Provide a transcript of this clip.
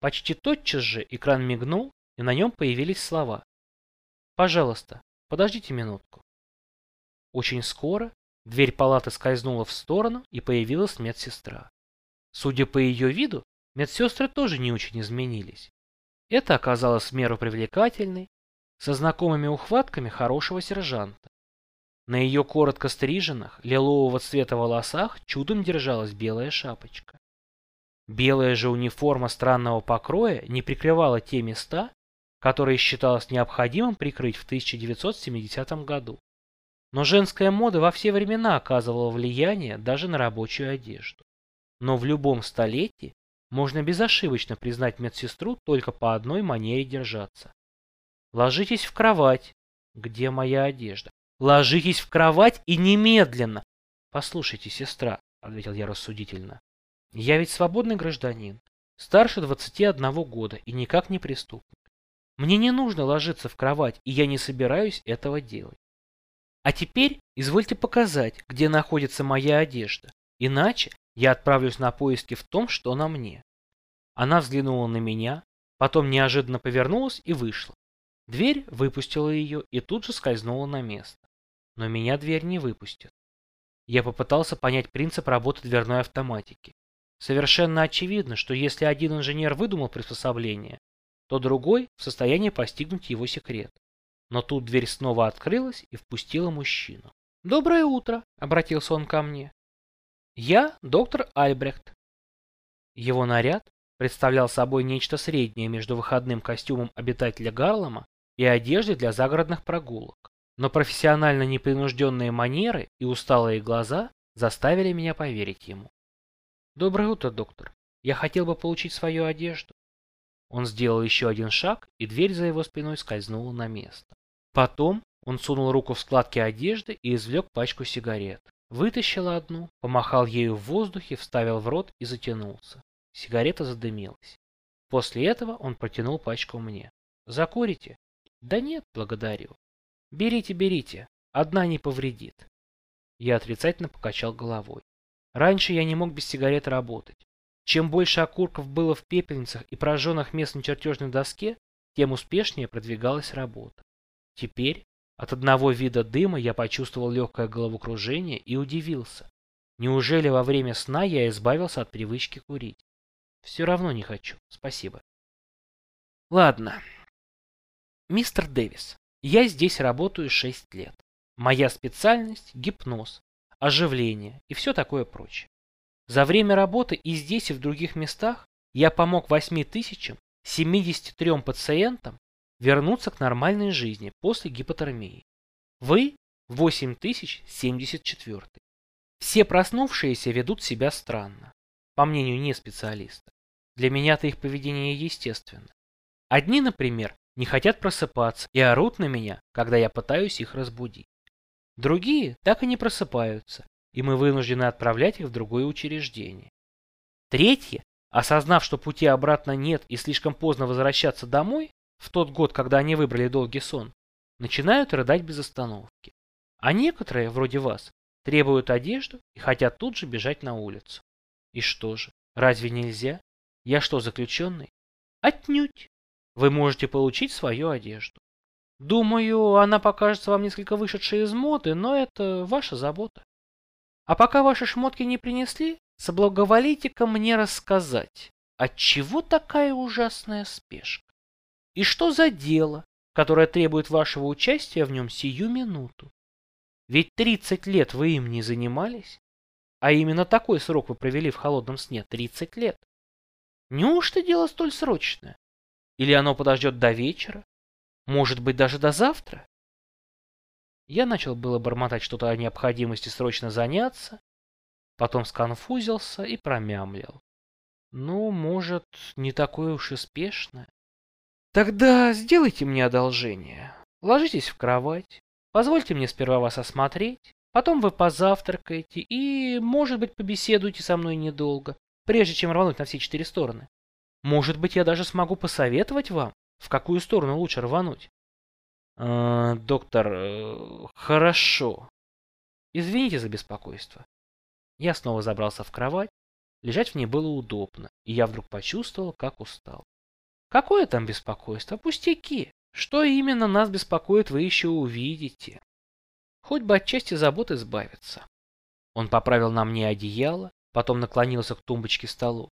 Почти тотчас же экран мигнул, и на нем появились слова. «Пожалуйста, подождите минутку». Очень скоро дверь палаты скользнула в сторону, и появилась медсестра. Судя по ее виду, медсестры тоже не очень изменились. Это оказалось в меру привлекательной, со знакомыми ухватками хорошего сержанта. На ее коротко стриженных, лилового цвета волосах чудом держалась белая шапочка. Белая же униформа странного покроя не прикрывала те места, которые считалось необходимым прикрыть в 1970 году. Но женская мода во все времена оказывала влияние даже на рабочую одежду. Но в любом столетии можно безошибочно признать медсестру только по одной манере держаться. Ложитесь в кровать. Где моя одежда? Ложитесь в кровать и немедленно. Послушайте, сестра, ответил я рассудительно. Я ведь свободный гражданин, старше 21 года и никак не преступник. Мне не нужно ложиться в кровать, и я не собираюсь этого делать. А теперь извольте показать, где находится моя одежда, иначе я отправлюсь на поиски в том, что на мне. Она взглянула на меня, потом неожиданно повернулась и вышла. Дверь выпустила ее и тут же скользнула на место. Но меня дверь не выпустит. Я попытался понять принцип работы дверной автоматики. Совершенно очевидно, что если один инженер выдумал приспособление, то другой в состоянии постигнуть его секрет. Но тут дверь снова открылась и впустила мужчину. «Доброе утро!» — обратился он ко мне. «Я доктор Альбрехт». Его наряд представлял собой нечто среднее между выходным костюмом обитателя Гарлема и одеждой для загородных прогулок. Но профессионально непринужденные манеры и усталые глаза заставили меня поверить ему. «Доброе утро, доктор. Я хотел бы получить свою одежду». Он сделал еще один шаг, и дверь за его спиной скользнула на место. Потом он сунул руку в складки одежды и извлек пачку сигарет. Вытащил одну, помахал ею в воздухе, вставил в рот и затянулся. Сигарета задымилась. После этого он протянул пачку мне. «Закурите?» «Да нет, благодарю». «Берите, берите. Одна не повредит». Я отрицательно покачал головой. Раньше я не мог без сигарет работать. Чем больше окурков было в пепельницах и прожженных мест на чертежной доске, тем успешнее продвигалась работа. Теперь от одного вида дыма я почувствовал легкое головокружение и удивился. Неужели во время сна я избавился от привычки курить? Все равно не хочу, спасибо. Ладно. Мистер Дэвис, я здесь работаю 6 лет. Моя специальность – гипноз оживление и все такое прочее. За время работы и здесь, и в других местах я помог 8073 пациентам вернуться к нормальной жизни после гипотермии. Вы 8074. Все проснувшиеся ведут себя странно, по мнению не специалиста. Для меня-то их поведение естественно. Одни, например, не хотят просыпаться и орут на меня, когда я пытаюсь их разбудить. Другие так и не просыпаются, и мы вынуждены отправлять их в другое учреждение. Третьи, осознав, что пути обратно нет и слишком поздно возвращаться домой, в тот год, когда они выбрали долгий сон, начинают рыдать без остановки. А некоторые, вроде вас, требуют одежду и хотят тут же бежать на улицу. И что же, разве нельзя? Я что, заключенный? Отнюдь. Вы можете получить свою одежду. Думаю, она покажется вам несколько вышедшей из моды, но это ваша забота. А пока ваши шмотки не принесли, соблаговолите-ка мне рассказать, отчего такая ужасная спешка? И что за дело, которое требует вашего участия в нем сию минуту? Ведь 30 лет вы им не занимались, а именно такой срок вы провели в холодном сне 30 лет. Неужто дело столь срочное? Или оно подождет до вечера? Может быть, даже до завтра? Я начал было бормотать что-то о необходимости срочно заняться, потом сконфузился и промямлил. Ну, может, не такое уж и спешное. Тогда сделайте мне одолжение. Ложитесь в кровать, позвольте мне сперва вас осмотреть, потом вы позавтракаете и, может быть, побеседуйте со мной недолго, прежде чем рвануть на все четыре стороны. Может быть, я даже смогу посоветовать вам, в какую сторону лучше рвануть? Э, доктор, э, хорошо. Извините за беспокойство. Я снова забрался в кровать, Лежать в ней было удобно, и я вдруг почувствовал, как устал. Какое там беспокойство? Пустяки. Что именно нас беспокоит, вы еще увидите. Хоть бы отчасти забот избавиться. Он поправил на мне одеяло, потом наклонился к тумбочке столу